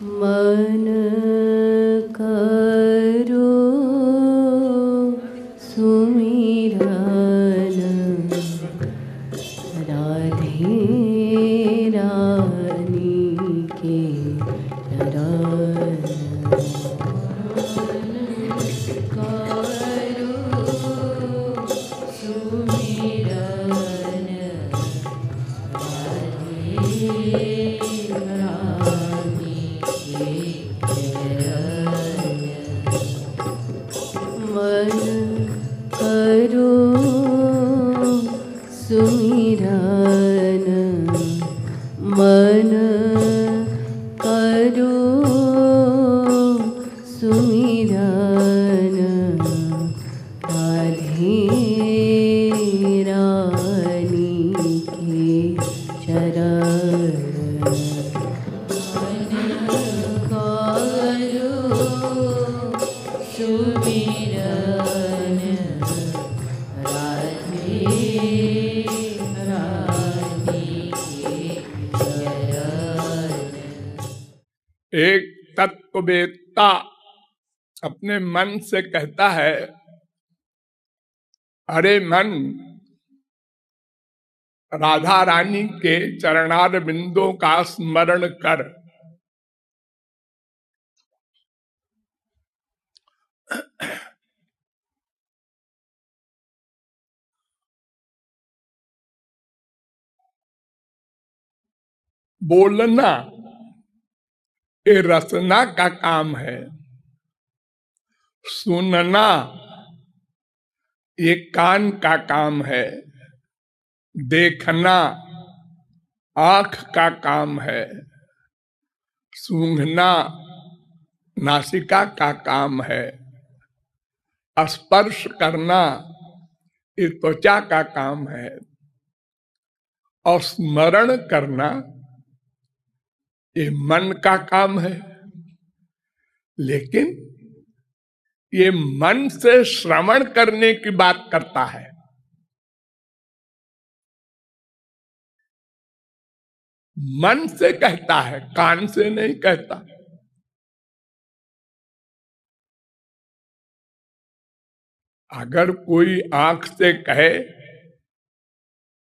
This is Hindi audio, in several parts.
मन अपने मन से कहता है, अरे मन, राधा रानी के चरणार बिंदों का स्मरण कर। बोलना, ये रचना का काम है। सुनना, ये कान का काम है। देखना, आँख का काम है। सूंघना, नासिका का काम है। स्पर्श करना, ये त्वचा का काम है। और स्मरण करना, ये मन का काम है। लेकिन ये मन से श्रवण करने की बात करता है। मन से कहता है, कान से नहीं कहता। अगर कोई आँख से कहे,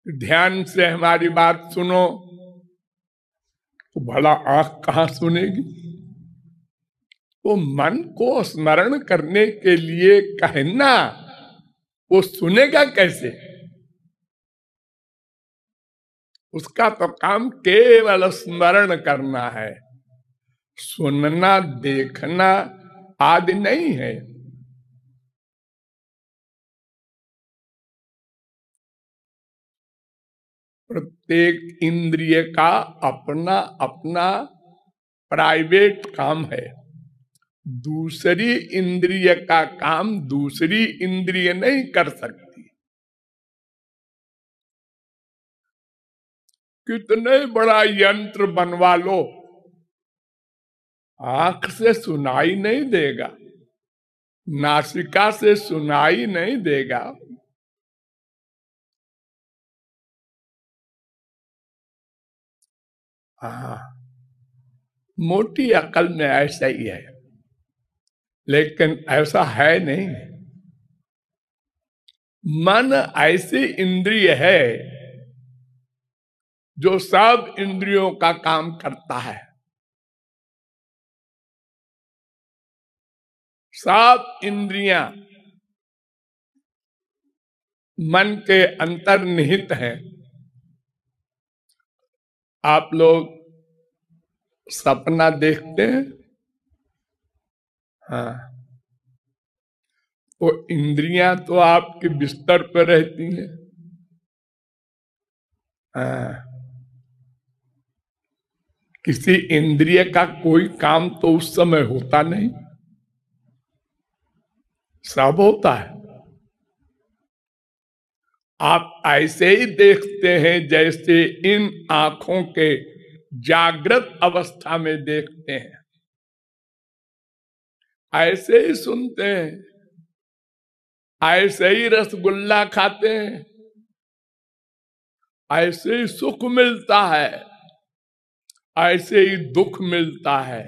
ध्यान से हमारी बात सुनो तो भला आँख कहाँ सुनेगी? तो मन को स्मरण करने के लिए कहना, वो सुनेगा कैसे? उसका तो काम केवल स्मरण करना है। सुनना, देखना आदि नहीं है। प्रत्येक इंद्रिय का अपना अपना प्राइवेट काम है। दूसरी इंद्रिय का काम दूसरी इंद्रिय नहीं कर सकती। कितने बड़ा यंत्र बनवा लो, आँख से सुनाई नहीं देगा, नासिका से सुनाई नहीं देगा। हाँ मोटी अकल में ऐसा ही है। लेकिन ऐसा है नहीं। मन ऐसी इंद्रिय है जो सब इंद्रियों का काम करता है। सब इंद्रियाँ मन के अंतर्निहित हैं। आप लोग सपना देखते हैं? हाँ। तो इंद्रियाँ तो आपके बिस्तर पर रहती हैं। हाँ। किसी इंद्रिय का कोई काम तो उस समय होता नहीं। सब होता है। आप ऐसे ही देखते हैं जैसे इन आँखों के जागृत अवस्था में देखते हैं। ऐसे ही सुनते हैं, ऐसे ही रसगुल्ला खाते हैं, ऐसे ही सुख मिलता है, ऐसे ही दुख मिलता है,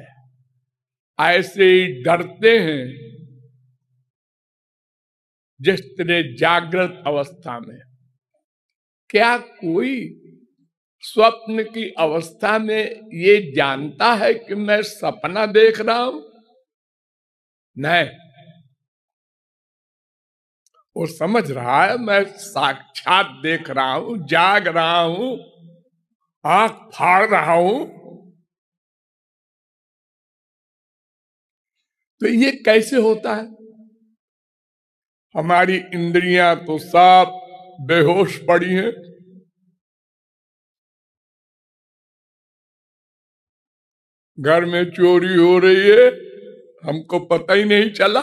ऐसे ही डरते हैं। जिस तरह जागृत अवस्था में, क्या कोई स्वप्न की अवस्था में ये जानता है कि मैं सपना देख रहा हूँ? नहीं। वो समझ रहा है, मैं साक्षात देख रहा हूँ, जाग रहा हूँ, आँख फाड़ रहा हूँ। तो ये कैसे होता है? हमारी इंद्रियाँ तो सब बेहोश पड़ी हैं। घर में चोरी हो रही है हमको पता ही नहीं चला।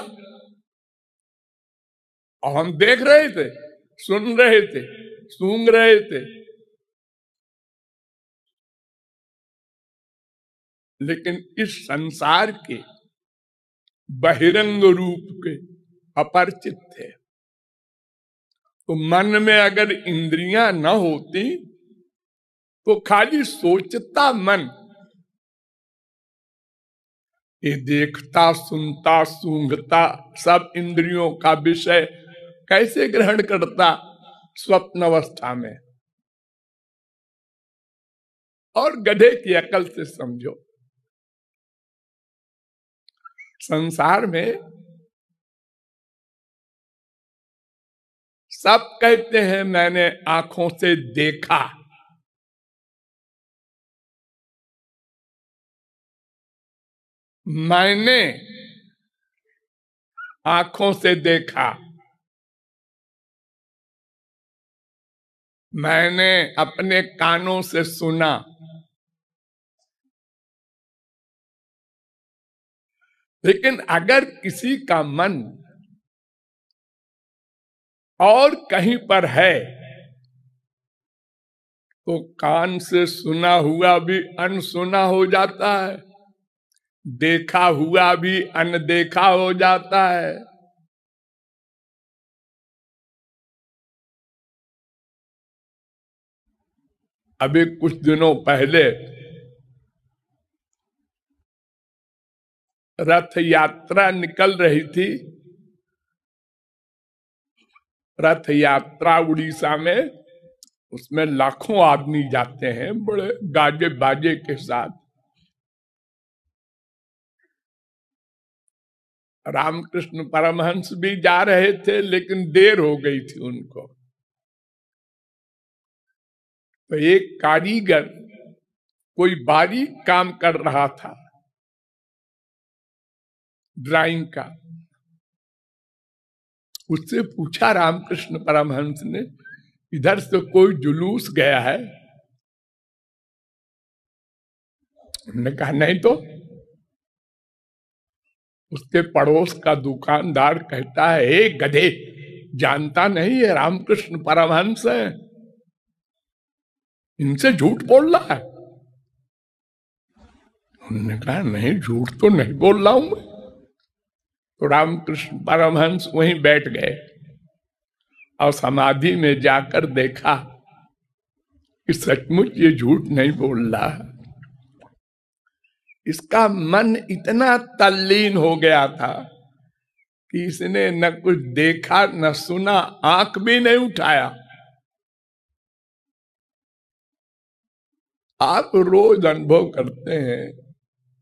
और हम देख रहे थे, सुन रहे थे, सूंघ रहे थे। लेकिन इस संसार के बहिरंग रूप के अपरिचित थे। तो मन में अगर इंद्रियाँ न होती तो खाली सोचता मन ये देखता सुनता सूंघता सब इंद्रियों का विषय कैसे ग्रहण करता स्वप्न अवस्था में? और गधे की अकल से समझो। संसार में सब कहते हैं, मैंने आँखों से देखा। मैंने आँखों से देखा। मैंने अपने कानों से सुना। लेकिन अगर किसी का मन और कहीं पर है तो कान से सुना हुआ भी अनसुना हो जाता है। देखा हुआ भी अनदेखा हो जाता है। अभी कुछ दिनों पहले रथ यात्रा निकल रही थी। रथ यात्रा उड़ीसा में, उसमें लाखों आदमी जाते हैं बड़े गाजे बाजे के साथ। रामकृष्ण परमहंस भी जा रहे थे, लेकिन देर हो गई थी उनको। तो एक कारीगर कोई बारीक काम कर रहा था ड्राइंग का। उससे पूछा रामकृष्ण परमहंस ने, इधर से कोई जुलूस गया है? उन्होंने कहा, नहीं तो। उसके पड़ोस का दुकानदार कहता है, हे गधे, जानता नहीं है रामकृष्ण परमहंस है। इनसे झूठ बोल रहा है? उन्होंने कहा, नहीं, झूठ तो नहीं बोल रहा हूँ मैं। तो रामकृष्ण परमहंस वहीं बैठ गए और समाधि में जाकर देखा कि सचमुच ये झूठ नहीं बोल रहा इसका मन इतना तल्लीन हो गया था कि इसने न कुछ देखा, न सुना, आँख भी नहीं उठाया। आप रोज अनुभव करते हैं,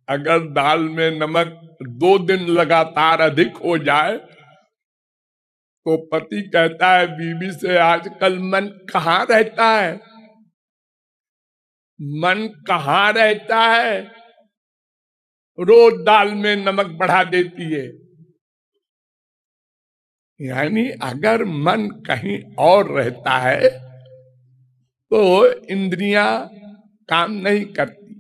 अगर दाल में नमक दो दिन लगातार अधिक हो जाए तो पति कहता है, बीबी से आजकल मन कहाँ रहता है? मन कहाँ रहता है? रोज दाल में नमक बढ़ा देती है। यानी अगर मन कहीं और रहता है तो इंद्रियाँ काम नहीं करती।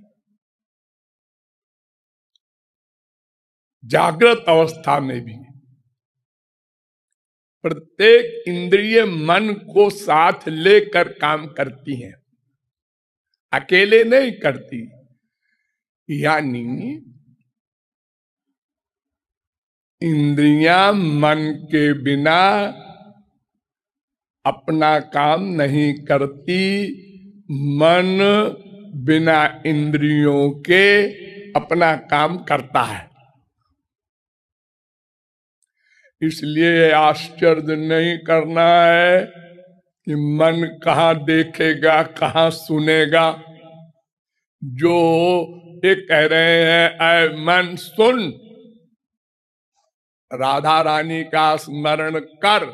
जागृत अवस्था में भी। प्रत्येक इंद्रिय मन को साथ लेकर काम करती हैं। अकेले नहीं करती। यानी इंद्रियाँ मन के बिना अपना काम नहीं करती। मन बिना इंद्रियों के अपना काम करता है। इसलिए आश्चर्य नहीं करना है कि मन कहा देखेगा, कहा सुनेगा। जो ये कह रहे हैं, ऐ, मन, सुन। राधा रानी का स्मरण कर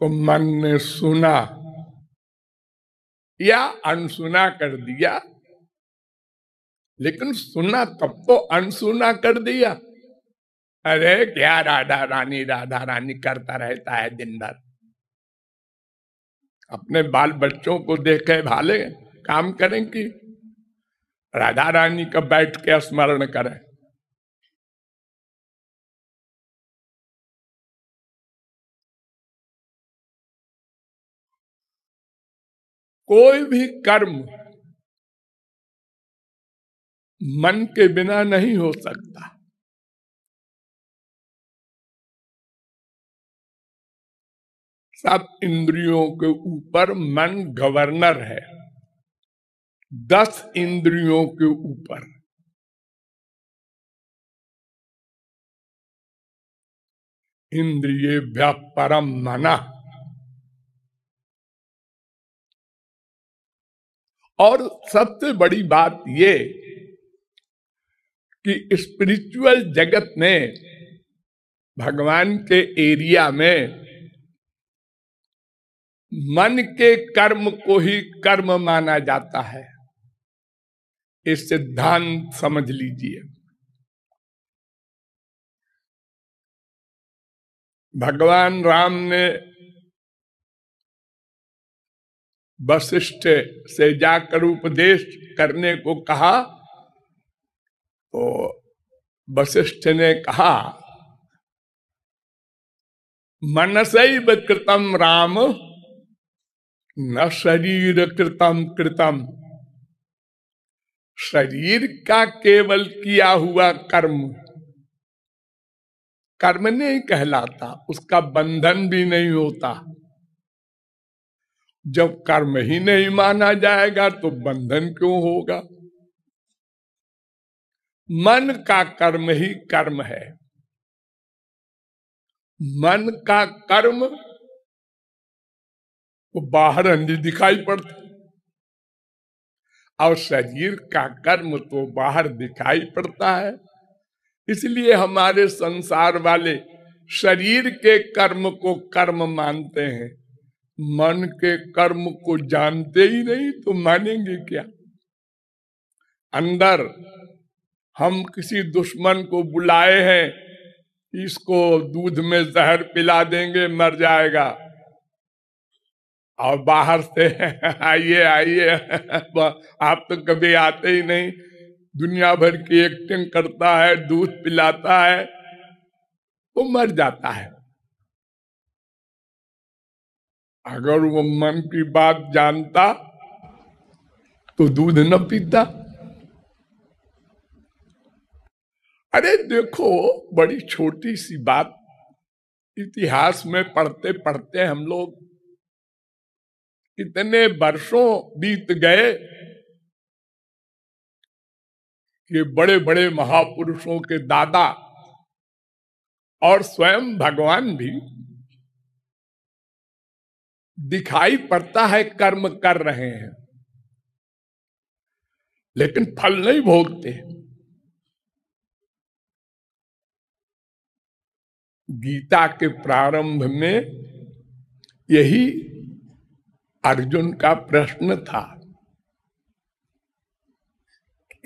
तो मन ने सुना या अनसुना कर दिया। लेकिन सुना तब तो अनसुना कर दिया। अरे क्या राधा रानी राधा रानी करता रहता है दिन भर? अपने बाल बच्चों को देखे भाले, काम करें कि? राधा रानी का बैठ के स्मरण करें। कोई भी कर्म मन के बिना नहीं हो सकता। सब इंद्रियों के ऊपर मन गवर्नर है। दस इंद्रियों के ऊपर। इंद्रिय परम मना और सबसे बड़ी बात ये कि स्पिरिचुअल जगत में भगवान के एरिया में मन के कर्म को ही कर्म माना जाता है। इस सिद्धांत समझ लीजिए। भगवान राम ने वशिष्ठ से जाकर उपदेश करने को कहा तो वशिष्ठ ने कहा, मनसैव कृतम राम, न शरीर कृतम कृतम। शरीर का केवल किया हुआ कर्म कर्म नहीं कहलाता, उसका बंधन भी नहीं होता। जब कर्म ही नहीं माना जाएगा तो बंधन क्यों होगा? मन का कर्म ही कर्म है। मन का कर्म वो बाहर अंधी दिखाई पड़ता और शरीर का कर्म तो बाहर दिखाई पड़ता है। इसलिए हमारे संसार वाले शरीर के कर्म को कर्म मानते हैं। मन के कर्म को जानते ही नहीं तो मानेंगे क्या? अंदर हम किसी दुश्मन को बुलाए हैं, इसको दूध में जहर पिला देंगे, मर जाएगा। और बाहर से आइए आइए। आप तो कभी आते ही नहीं। दुनिया भर की एक्टिंग करता है, दूध पिलाता है वो मर जाता है। अगर वो मन की बात जानता तो दूध न पीता। अरे देखो, बड़ी छोटी सी बात। इतिहास में पढ़ते पढ़ते हम लोग इतने वर्षों बीत गए कि बड़े बड़े महापुरुषों के दादा और स्वयं भगवान भी दिखाई पड़ता है कर्म कर रहे हैं। लेकिन फल नहीं भोगते। गीता के प्रारंभ में यही अर्जुन का प्रश्न था।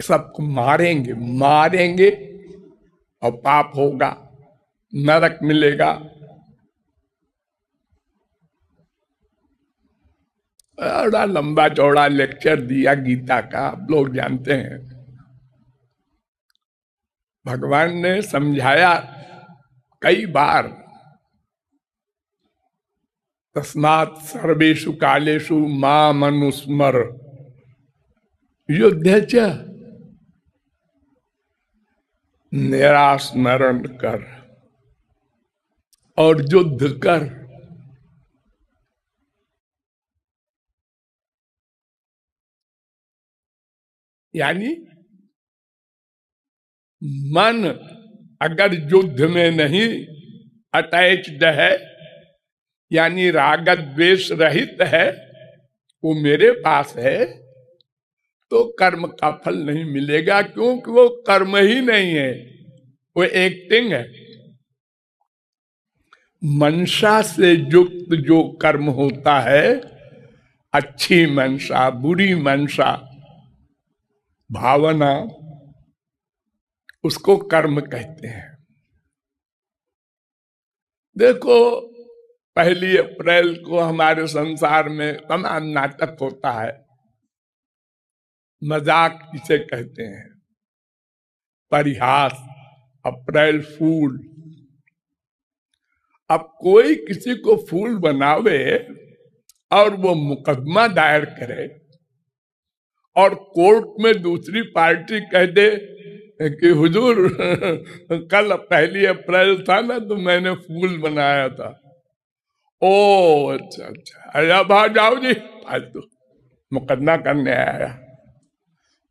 सबको मारेंगे मारेंगे और पाप होगा, नरक मिलेगा। बड़ा लंबा चौड़ा लेक्चर दिया गीता का, आप लोग जानते हैं। भगवान ने समझाया कई बार, तस्मात सर्वेशु कालेशु माँ मनुस्मर युद्ध मेरा स्मरण कर और युद्ध कर। यानी मन अगर युद्ध में नहीं अटैच्ड है, यानी राग द्वेष रहित है, वो मेरे पास है तो कर्म का फल नहीं मिलेगा क्योंकि वो कर्म ही नहीं है, वो एक्टिंग है। मनसा से युक्त जो कर्म होता है, अच्छी मनसा बुरी मनसा भावना उसको कर्म कहते हैं। देखो, पहली अप्रैल को हमारे संसार में तमाम नाटक होता है। मज़ाक इसे कहते हैं? परिहास, अप्रैल फूल। अब कोई किसी को फूल बनावे और वो मुकदमा दायर करे और कोर्ट में दूसरी पार्टी कह दे कि, हुजूर, कल पहली अप्रैल था ना तो मैंने फूल बनाया था। ओ अच्छा अच्छा। अरे भाग जाओ जी, फालतू मुकदमा करने आया।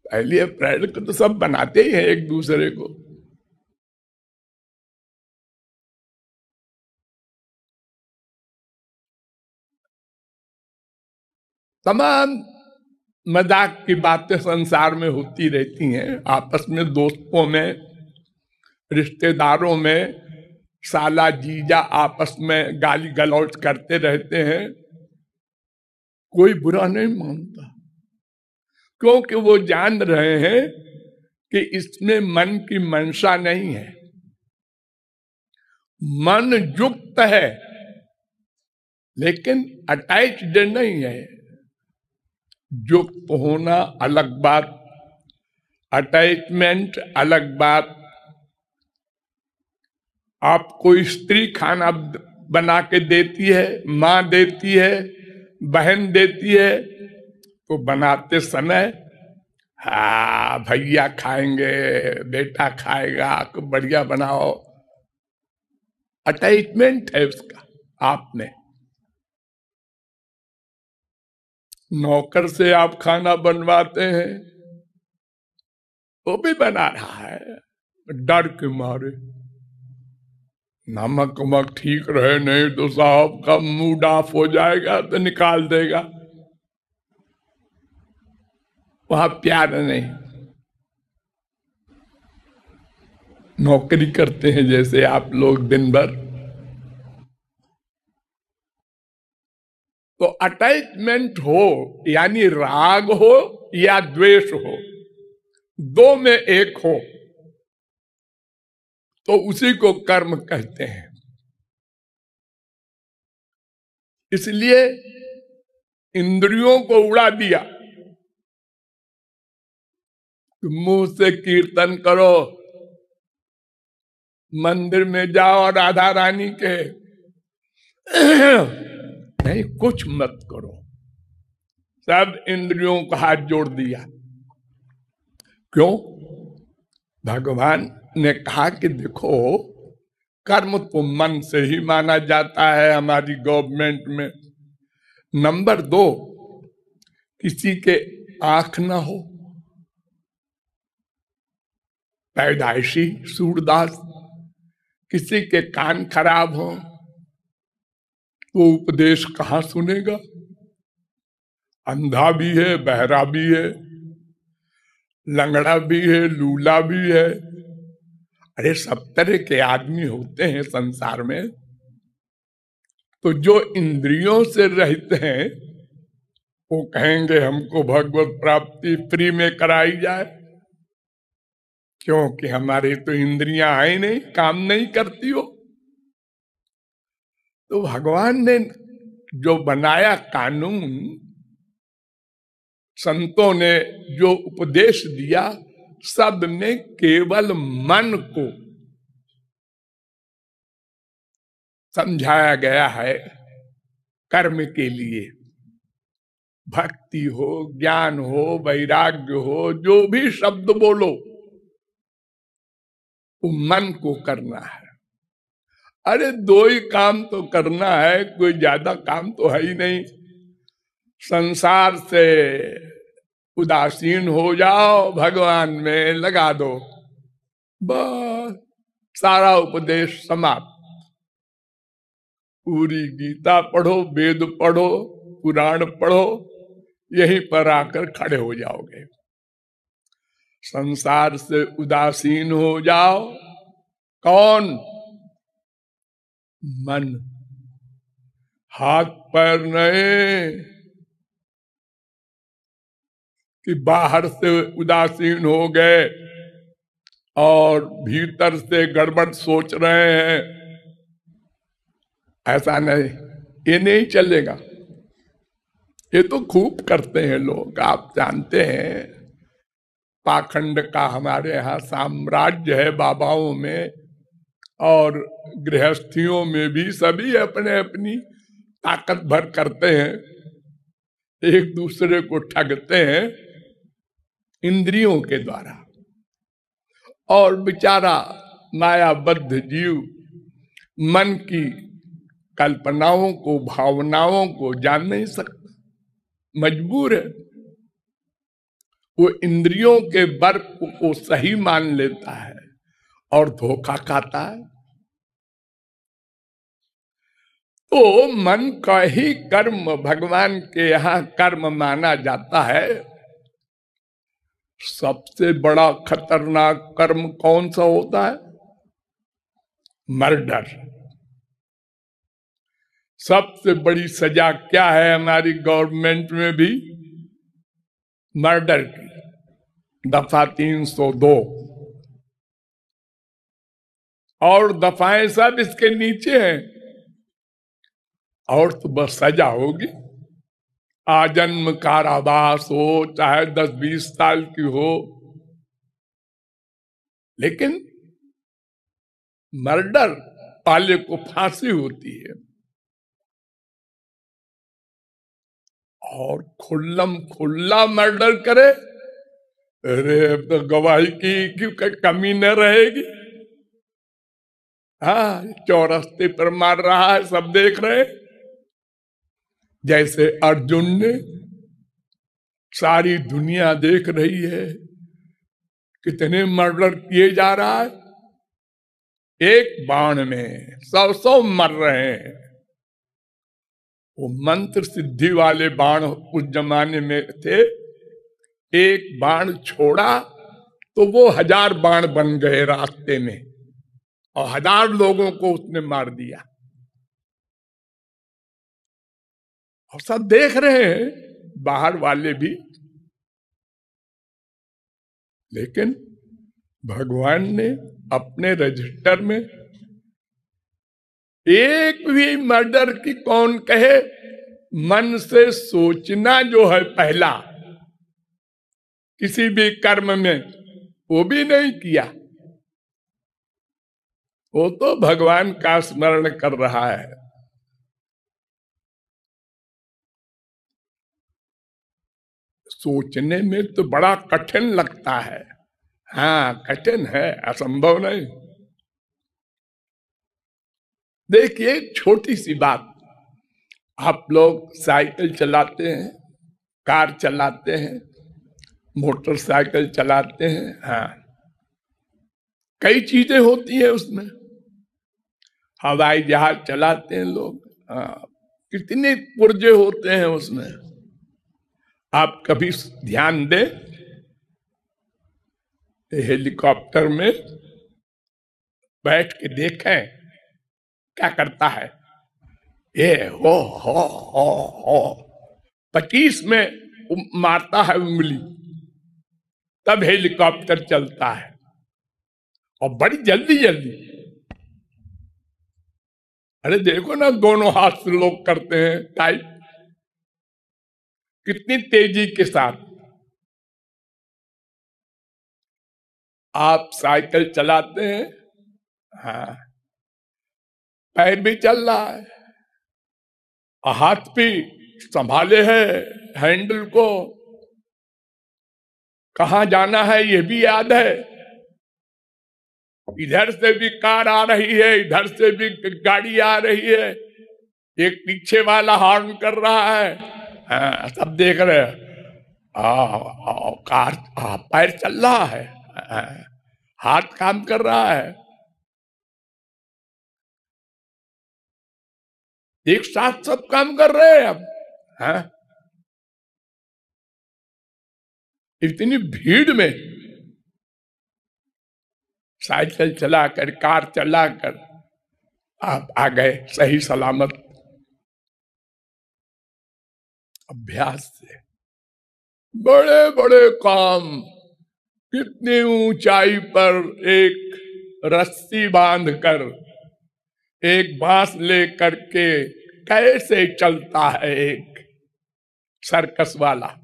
पहली अप्रैल को तो सब बनाते ही हैं एक दूसरे को। तमाम मज़ाक की बातें संसार में होती रहती हैं। आपस में, दोस्तों में, रिश्तेदारों में, साला जीजा आपस में गाली गलौज करते रहते हैं। कोई बुरा नहीं मानता, क्योंकि वो जान रहे हैं कि इसमें मन की मंशा नहीं है। मन युक्त है, लेकिन अटैच्ड नहीं है। युक्त होना अलग बात अटैचमेंट अलग बात। आपको स्त्री खाना बना के देती है, माँ देती है, बहन देती है तो बनाते समय, हा, भैया खाएँगे, बेटा खाएगा तो बढ़िया बनाओ। अटैचमेंट है उसका आप नौकर से आप खाना बनवाते हैं। वो भी बना रहा है। डर के मारे। नमक उमक ठीक रहे, नहीं तो साहब का मूड ऑफ़ हो जाएगा तो निकाल देगा। वहाँ प्यार नहीं। नौकरी करते हैं जैसे आप लोग दिन भर। तो अटैचमेंट हो, यानी राग हो या द्वेष हो, दो में एक हो तो उसी को कर्म कहते हैं। इसलिए इंद्रियों को उड़ा दिया मुँह से कीर्तन करो, मंदिर में जाओ राधा रानी के। नहीं, कुछ मत करो। सब इंद्रियों का हाथ जोड़ दिया। क्यों? भगवान ने कहा कि देखो, कर्म तो मन से ही माना जाता है हमारी गवर्नमेंट में। नंबर दो, किसी के आँख ना हो। पैदाइशी सूरदास, किसी के कान खराब हो। तो उपदेश कहाँ सुनेगा? अंधा भी है, बहरा भी है, लंगड़ा भी है, लूला भी है। अरे, सब तरह के आदमी होते हैं संसार में। तो जो इंद्रियों से रहित हैं, वो कहेंगे, हमको भगवत प्राप्ति फ्री में कराई जाए। क्योंकि हमारी तो इंद्रियाँ आई नहीं, काम नहीं करती हो तो भगवान ने जो बनाया कानून, संतों ने जो उपदेश दिया, सब में केवल मन को समझाया गया है कर्म के लिए। भक्ति हो, ज्ञान हो, वैराग्य हो, जो भी शब्द बोलो, वो मन को करना है। अरे दो ही काम तो करना है, कोई ज़्यादा काम तो है ही नहीं। संसार से उदासीन हो जाओ, भगवान में लगा दो। बस, सारा उपदेश समाप्त। पूरी गीता पढ़ो, वेद पढ़ो, पुराण पढ़ो, यहीं पर आकर खड़े हो जाओगे। संसार से उदासीन हो जाओ, कौन मन। हाथ पैर नए कि बाहर से उदासीन हो गए और भीतर से गड़बड़ सोच रहे हैं। ऐसा नहीं, ये नहीं चलेगा। ये तो खूब करते हैं लोग, आप जानते हैं। पाखंड का हमारे यहाँ साम्राज्य है बाबाओं में। और गृहस्थियों में भी सभी अपने अपनी ताकत भर करते हैं। एक दूसरे को ठगते हैं इंद्रियों के द्वारा। और बेचारा मायाबद्ध जीव मन की कल्पनाओं को, भावनाओं को जान नहीं सकता। मजबूर है। वो इंद्रियों के वर्क को सही मान लेता है। और धोखा खाता है। तो मन का ही कर्म भगवान के यहाँ कर्म माना जाता है। सबसे बड़ा खतरनाक कर्म कौन सा होता है? मर्डर। सबसे बड़ी सजा क्या है हमारी गवर्नमेंट में भी? मर्डर की। दफ़ा तीन सौ दो। और दफाएँ सब इसके नीचे हैं। और तो बस सजा होगी। आजन्म कारावास हो चाहे दस बीस साल की हो। लेकिन मर्डर पाले को फांसी होती है। और खुल्लम खुल्ला मर्डर करे अरे तो गवाही की क्यों कमी न रहेगी। हाँ चौरस्ते पर मार रहा है, सब देख रहे जैसे अर्जुन ने सारी दुनिया देख रही है, कितने मर्डर किए जा रहा है। एक बाण में सौ सौ मर रहे हैं। वो मंत्र सिद्धि वाले बाण उस जमाने में थे। एक बाण छोड़ा तो वो हज़ार बाण बन गए रास्ते में। और हज़ार लोगों को उसने मार दिया। और सब देख रहे हैं, बाहर वाले भी। लेकिन भगवान ने अपने रजिस्टर में एक भी मर्डर की कौन कहे, मन से सोचना जो है पहला। किसी भी कर्म में वो भी नहीं किया। वो तो भगवान का स्मरण कर रहा है। सोचने में तो बड़ा कठिन लगता है। हाँ कठिन है, असंभव नहीं। देखिए छोटी सी बात। आप लोग साइकिल चलाते हैं, कार चलाते हैं, मोटरसाइकिल चलाते हैं हाँ। कई चीज़ें होती है उसमें। हवाई जहाज़ चलाते हैं लोग। हाँ कितने पुर्जे होते हैं उसमें। आप कभी ध्यान दें, हेलीकॉप्टर में बैठ के देखें, क्या करता है। ये हो हो हो हो। पच्चीस में मारता है उंगली। तब हेलीकॉप्टर चलता है। और बड़ी जल्दी जल्दी अरे देखो ना, दोनों हाथ से लोग करते हैं टाइप कितनी तेज़ी के साथ। आप साइकिल चलाते हैं हाँ। पैर भी चल रहा है, हाथ भी संभाले है, हैंडल को। कहा जाना है ये भी याद है। इधर से भी कार आ रही है इधर से भी गाड़ी आ रही है। एक पीछे वाला हॉर्न कर रहा है। आ, सब देख रहे हैं। कार पैर चल रहा है। आ, हाथ काम कर रहा है। एक साथ सब काम कर रहे हैं अब। हाँ? इतनी भीड़ में साइकिल चलाकर, कार चलाकर आप आ गए सही सलामत। अभ्यास से। बड़े बड़े काम। कितनी ऊंचाई पर एक रस्सी बांधकर, एक बाँस लेकर के कैसे चलता है एक सर्कस वाला?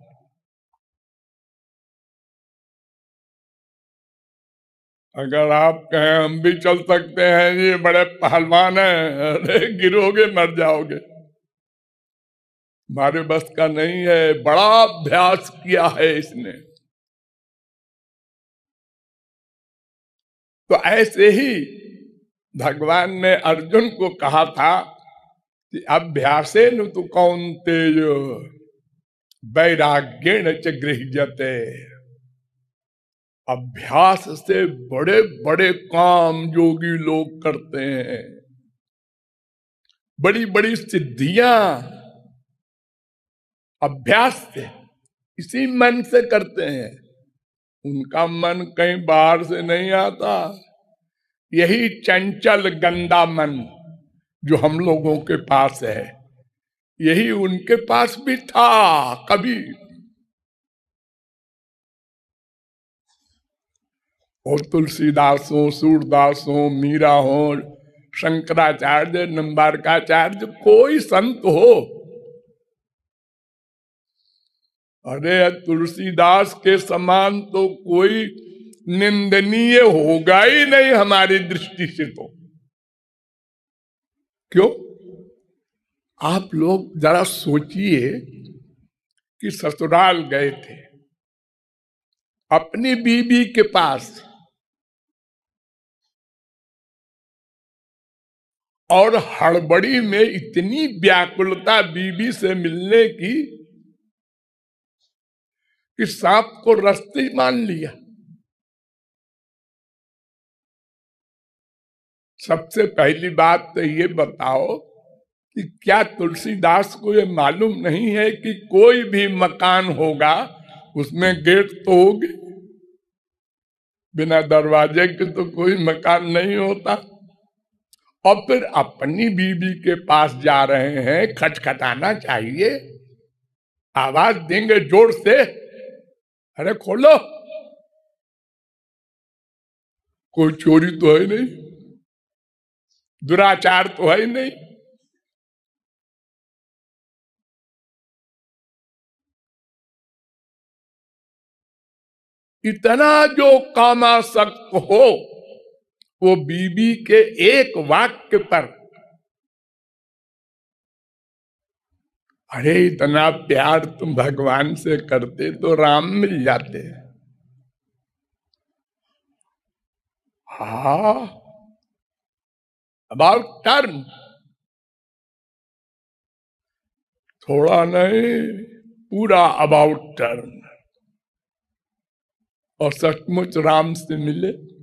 अगर आप कहें, हम भी चल सकते हैं, ये बड़े पहलवान हैं। अरे, गिरोगे, मर जाओगे। हमारे बस का नहीं है, बड़ा अभ्यास किया है इसने। तो ऐसे ही भगवान ने अर्जुन को कहा था कि, अभ्यासे नु तो कौन तेज वैराग्य च गृहते अभ्यास से बड़े बड़े काम योगी लोग करते हैं। बड़ी बड़ी सिद्धियाँ अभ्यास से इसी मन से करते हैं। उनका मन कहीं बाहर से नहीं आता। यही चंचल गंदा मन जो हम लोगों के पास है। यही उनके पास भी था कभी। और तुलसीदास हो सूरदास हो मीरा हो शंकराचार्य, नंबारकाचार्य, कोई संत हो। अरे, तुलसीदास के समान तो कोई निंदनीय होगा ही नहीं हमारी दृष्टि से तो। क्यों? आप लोग जरा सोचिए कि ससुराल गए थे, अपनी बीबी के पास और हड़बड़ी में इतनी व्याकुलता बीबी से मिलने की कि सांप को रस्ते मान लिया। सबसे पहली बात तो ये बताओ कि क्या तुलसीदास को ये मालूम नहीं है कि कोई भी मकान होगा, उसमें गेट तो होगी? बिना दरवाजे के तो कोई मकान नहीं होता। और फिर अपनी बीबी के पास जा रहे हैं खटखटाना चाहिए। आवाज़ देंगे ज़ोर से। अरे खोलो। कोई चोरी तो है नहीं। दुराचार तो है नहीं। इतना जो कामासक्त हो वो बीबी के एक वाक्य पर। अरे, इतना प्यार तुम भगवान से करते तो राम मिल जाते। हा। अबाउट टर्म थोड़ा नहीं, पूरा अबाउट टर्न और सचमुच राम से मिले।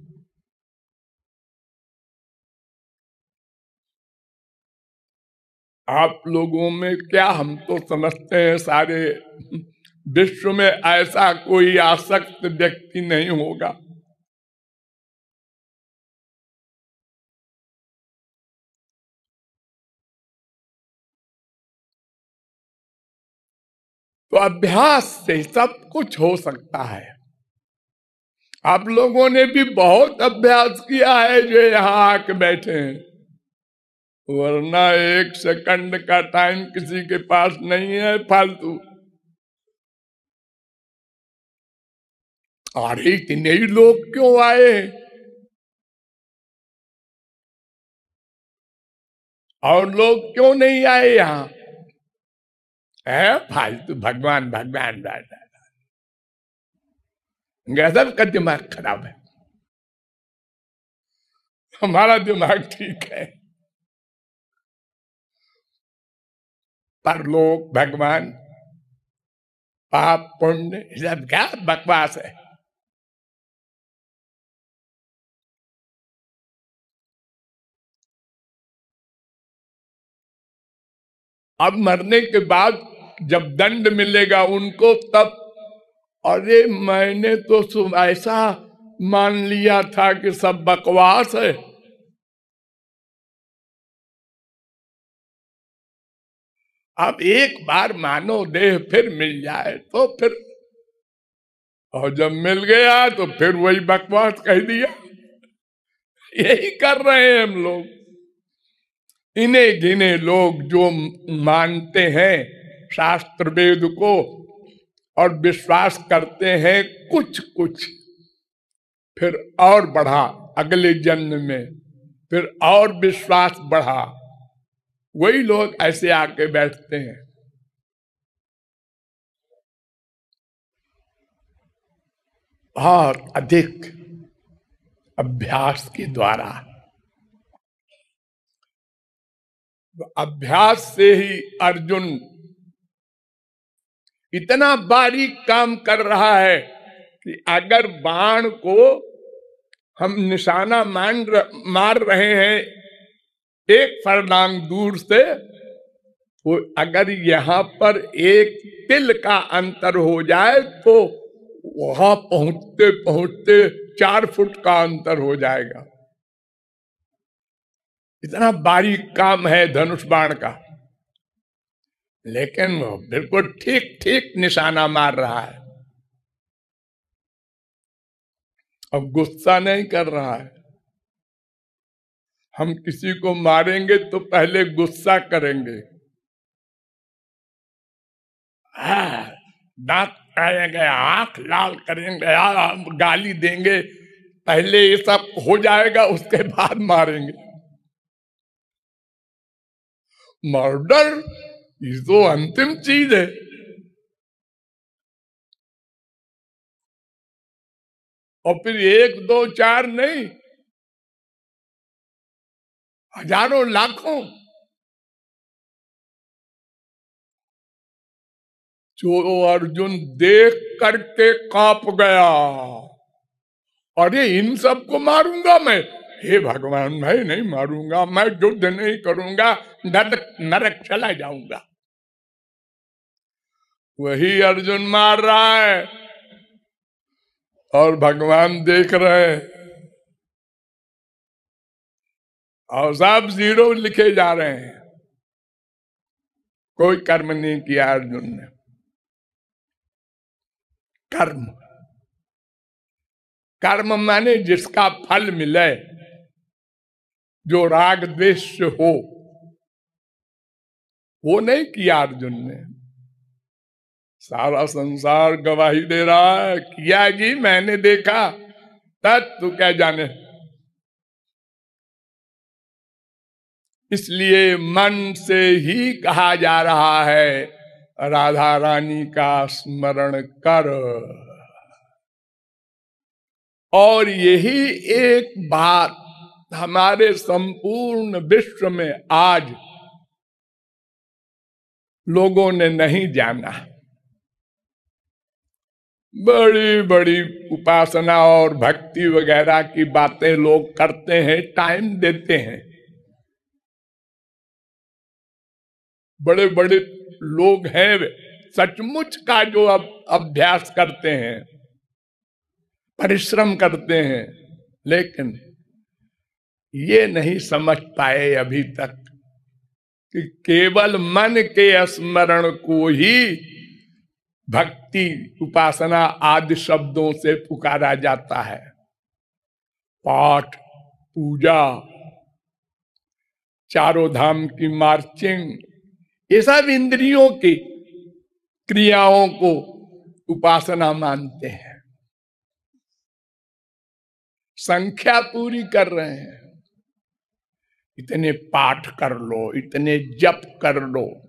आप लोगों में क्या हम तो समझते हैं सारे? विश्व में ऐसा कोई आसक्त व्यक्ति नहीं होगा। तो अभ्यास से सब कुछ हो सकता है। आप लोगों ने भी बहुत अभ्यास किया है जो यहाँ आके बैठे हैं। वरना एक सेकंड का टाइम किसी के पास नहीं है, फालतू। अरे इतने ही लोग क्यों आए? और लोग क्यों नहीं आए यहाँ? है फालतू, भगवान भगवान गजब का दिमाग खराब है। हमारा दिमाग ठीक है। पर लोग भगवान, पाप पुण्य सब क्या बकवास है? अब मरने के बाद जब दंड मिलेगा उनको तब, अरे मैंने तो ऐसा मान लिया था कि सब बकवास है। अब एक बार मानो देह फिर मिल जाए तो फिर और जब मिल गया तो फिर वही बकवास कह दिया। यही कर रहे हैं हम लोग। इन्हें गिने लोग जो मानते हैं, शास्त्र वेद को और विश्वास करते हैं कुछ कुछ फिर और बढ़ा अगले जन्म में, फिर और विश्वास बढ़ा। वही लोग ऐसे आके बैठते हैं। और अधिक अभ्यास के द्वारा अभ्यास से ही अर्जुन इतना बारीक काम कर रहा है कि अगर बाण को हम निशाना मान र, मार रहे हैं एक फरलांग दूर से वो अगर यहाँ पर एक तिल का अंतर हो जाए तो वहाँ पहुँचते पहुँचते चार फुट का अंतर हो जाएगा। इतना बारीक काम है धनुष बाण का। लेकिन वो बिल्कुल ठीक ठीक निशाना मार रहा है। अब गुस्सा नहीं कर रहा है। हम किसी को मारेंगे तो पहले गुस्सा करेंगे। दांत करेंगे आँख लाल करेंगे आ, गाली देंगे पहले ये सब हो जाएगा उसके बाद मारेंगे। मर्डर ये तो अंतिम चीज़ है। और फिर एक दो चार नहीं हज़ारों लाखों जो अर्जुन देख करके काँप गया। अरे, इन सबको मारूँगा मैं? हे भगवान, मैं नहीं मारूँगा, मैं युद्ध नहीं करूँगा नरक नरक चला जाऊँगा। वही अर्जुन मार रहा है। और भगवान देख रहे हैं और सब ज़ीरो लिखे जा रहे हैं। कोई कर्म नहीं किया अर्जुन ने। कर्म। कर्म माने जिसका फल मिले, जो राग द्वेष हो। वो नहीं किया अर्जुन ने। सारा संसार गवाही दे रहा है, किया जी मैंने देखा, तब तू क्या जाने। इसलिए मन से ही कहा जा रहा है, राधा रानी का स्मरण कर। और यही एक बात हमारे संपूर्ण विश्व में आज लोगों ने नहीं जाना। बड़ी बड़ी उपासना और भक्ति वगैरह की बातें लोग करते हैं, टाइम देते हैं। बड़े बड़े लोग हैं सचमुच का जो अब, अभ्यास करते हैं, परिश्रम करते हैं, लेकिन ये नहीं समझ पाए अभी तक कि केवल मन के स्मरण को ही भक्ति, उपासना आदि शब्दों से पुकारा जाता है। पाठ, पूजा, चारों धाम की मार्चिंग ये सब इंद्रियों की क्रियाओं को उपासना मानते हैं। संख्या पूरी कर रहे हैं। इतने पाठ कर लो, इतने जप कर लो।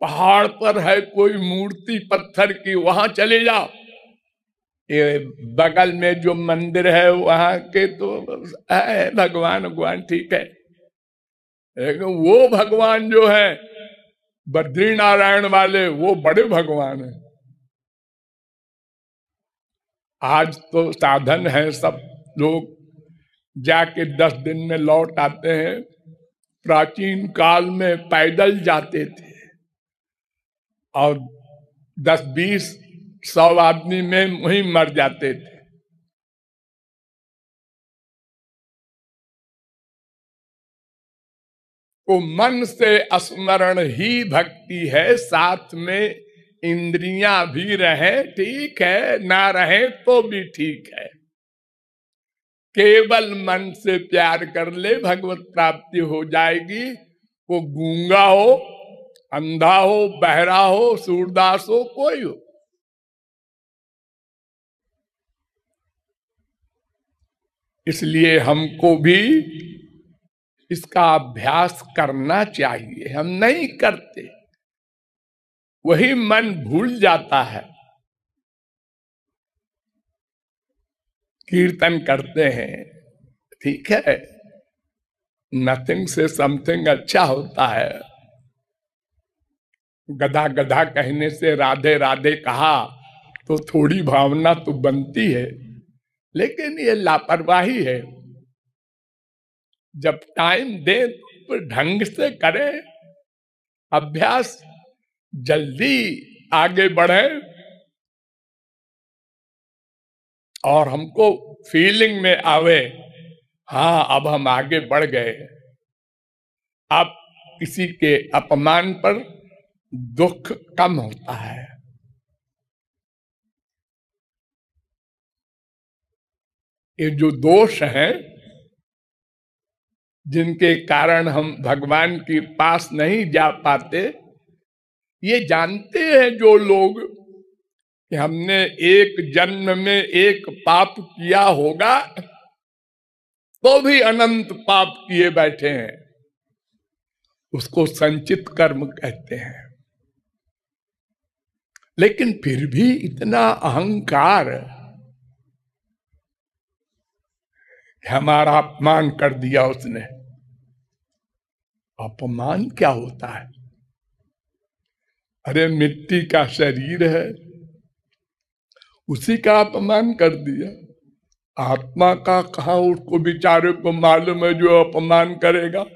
पहाड़ पर है कोई मूर्ति, पत्थर की, वहाँ चले जाओ। ये बगल में जो मंदिर है, वहाँ के तो है, भगवान भगवान ठीक है। लेकिन वो भगवान जो है बद्री नारायण वाले, वो बड़े भगवान है। आज तो साधन है सब लोग। जाके दस दिन में लौट आते हैं। प्राचीन काल में पैदल जाते थे। और दस, बीस सौ आदमी में वहीं मर जाते थे। तो मन से स्मरण ही भक्ति है, साथ में इंद्रियाँ भी रहे, ठीक है, ना रहे तो भी ठीक है। केवल मन से प्यार कर ले, भगवत प्राप्ति हो जाएगी। वो गूँगा हो, अंधा हो, बहरा हो, सूरदास हो, कोई हो। इसलिए हमको भी इसका अभ्यास करना चाहिए। हम नहीं करते, वही मन भूल जाता है। कीर्तन करते हैं, ठीक है? नथिंग से समथिंग अच्छा होता है। गधा गधा कहने से राधे राधे कहा तो थोड़ी भावना तो बनती है। लेकिन ये लापरवाही है। जब टाइम दे तो ढंग से करें, अभ्यास, जल्दी आगे बढ़े। और हमको फीलिंग में आवे हाँ अब हम आगे बढ़ गए। अब किसी के अपमान पर दुख कम होता है। ये जो दोष हैं, जिनके कारण हम भगवान के पास नहीं जा पाते, ये जानते हैं जो लोग कि हमने एक जन्म में एक पाप किया होगा तो भी अनंत पाप किए बैठे हैं। उसको संचित कर्म कहते हैं। लेकिन फिर भी इतना अहंकार हमारा अपमान कर दिया उसने। अपमान क्या होता है? अरे, मिट्टी का शरीर है, उसी का अपमान कर दिया। आत्मा का कहा उसको बिचारे को मालूम है जो अपमान करेगा?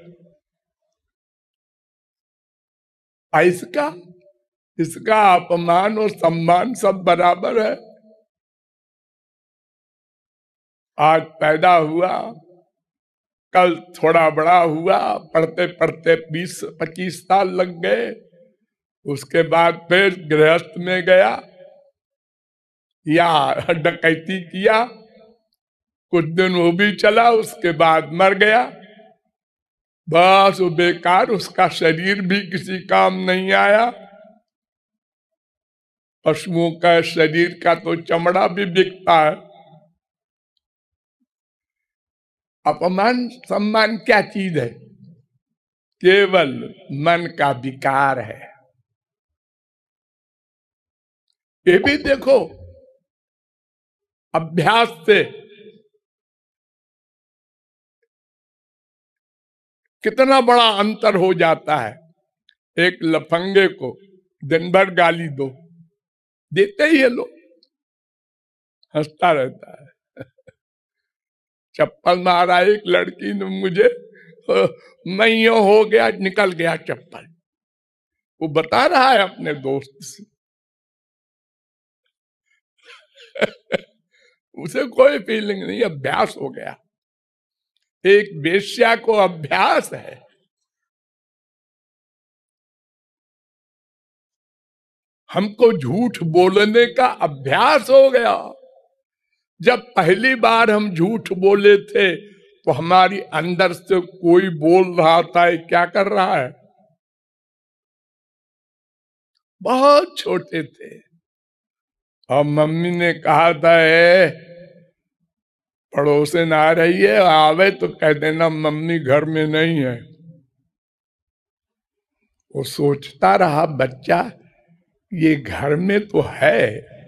इसका इसका अपमान और सम्मान सब बराबर है। आज पैदा हुआ। कल थोड़ा बड़ा हुआ। पढ़ते पढ़ते बीस, पच्चीस साल लग गए। उसके बाद फिर गृहस्थ में गया। या डकैती किया। कुछ दिन वो भी चला, उसके बाद मर गया। बस वो बेकार, उसका शरीर भी किसी काम नहीं आया। पशुओं का शरीर का तो चमड़ा भी बिकता है। अपमान, सम्मान क्या चीज़ है? केवल मन का विकार है। ये भी देखो, अभ्यास से कितना बड़ा अंतर हो जाता है। एक लफंगे को दिन भर गाली दो, देते ही है लोग, हंसता रहता है। चप्पल मारा एक लड़की ने मुझे मैं यो हो गया, निकल गया चप्पल। वो बता रहा है अपने दोस्त से। उसे कोई फीलिंग नहीं, अभ्यास हो गया। एक वेश्या को अभ्यास है। हमको झूठ बोलने का अभ्यास हो गया। जब पहली बार हम झूठ बोले थे तो हमारी अंदर से कोई बोल रहा था क्या कर रहा है? बहुत छोटे थे। और मम्मी ने कहा था पड़ोसन आ रही है आवे तो कह देना, मम्मी घर में नहीं है। वो सोचता रहा, बच्चा, ये घर में तो है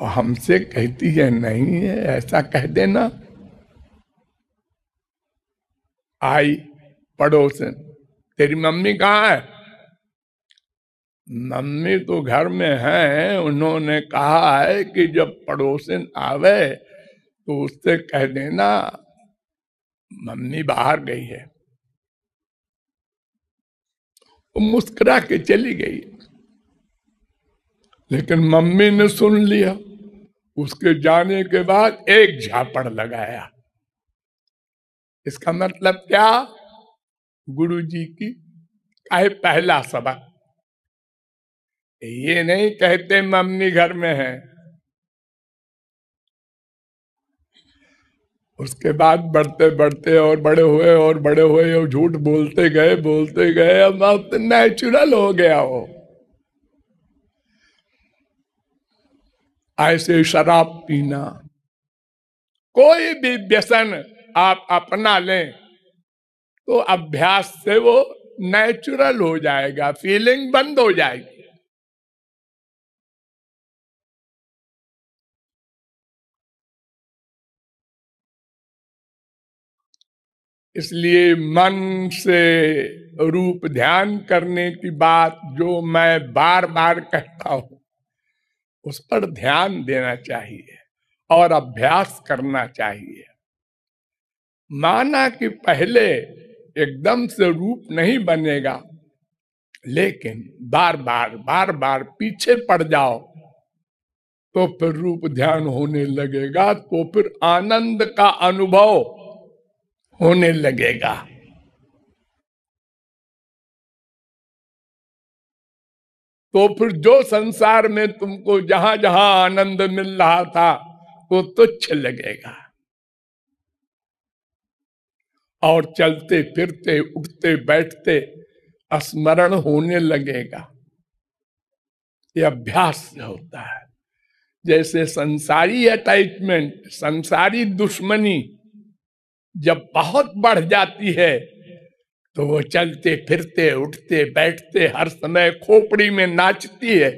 और हमसे कहती है, नहीं है, ऐसा कह देना। आई पड़ोसन तेरी मम्मी कहाँ है? मम्मी तो घर में है। उन्होंने कहा है कि जब पड़ोसन आवे तो उससे कह देना, मम्मी बाहर गई है। वो मुस्कुरा के चली गई। लेकिन मम्मी ने सुन लिया। उसके जाने के बाद एक झापड़ लगाया। इसका मतलब क्या? गुरु जी की काहे पहला सबक ये नहीं कहते मम्मी घर में है। उसके बाद बढ़ते बढ़ते और बड़े हुए और बड़े हुए, और झूठ बोलते गए बोलते गए, अब नेचुरल हो गया हो। ऐसे शराब पीना। कोई भी व्यसन आप अपना लें तो अभ्यास से वो नेचुरल हो जाएगा फीलिंग बंद हो जाएगी। इसलिए मन से रूप ध्यान करने की बात जो मैं बार बार कहता हूँ उस पर ध्यान देना चाहिए और अभ्यास करना चाहिए। माना कि पहले एकदम से रूप नहीं बनेगा, लेकिन बार बार बार बार पीछे पड़ जाओ तो फिर रूप ध्यान होने लगेगा तो फिर आनंद का अनुभव होने लगेगा। तो फिर जो संसार में तुमको जहाँ जहाँ आनंद मिल रहा था, वो तुच्छ लगेगा। और चलते फिरते उठते बैठते स्मरण होने लगेगा। ये अभ्यास होता है। जैसे संसारी अटैचमेंट संसारी दुश्मनी जब बहुत बढ़ जाती है तो वो चलते, फिरते, उठते, बैठते, हर समय खोपड़ी में नाचती है।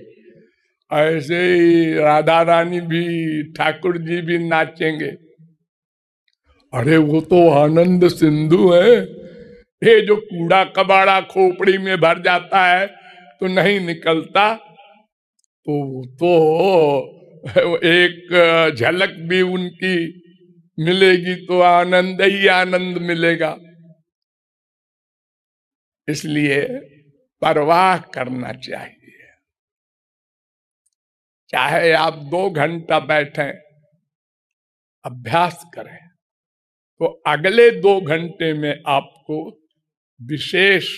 ऐसे ही राधा रानी भी, ठाकुर जी भी नाचेंगे। अरे वो तो आनंद सिंधु है। ये जो कूड़ा कबाड़ा खोपड़ी में भर जाता है तो नहीं निकलता। तो तो एक झलक भी उनकी मिलेगी तो आनंद ही आनंद मिलेगा। इसलिए परवाह करना चाहिए। चाहे आप दो घंटा बैठे, अभ्यास करें तो अगले दो घंटे में आपको विशेष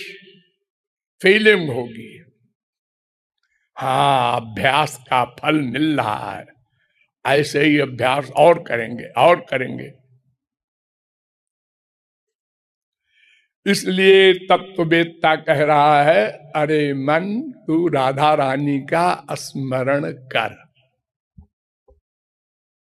फीलिंग होगी। हाँ अभ्यास का फल मिल रहा है। ऐसे ही अभ्यास और करेंगे और करेंगे। इसलिए तत्ववेत्ता कह रहा है अरे मन तू राधा रानी का स्मरण कर।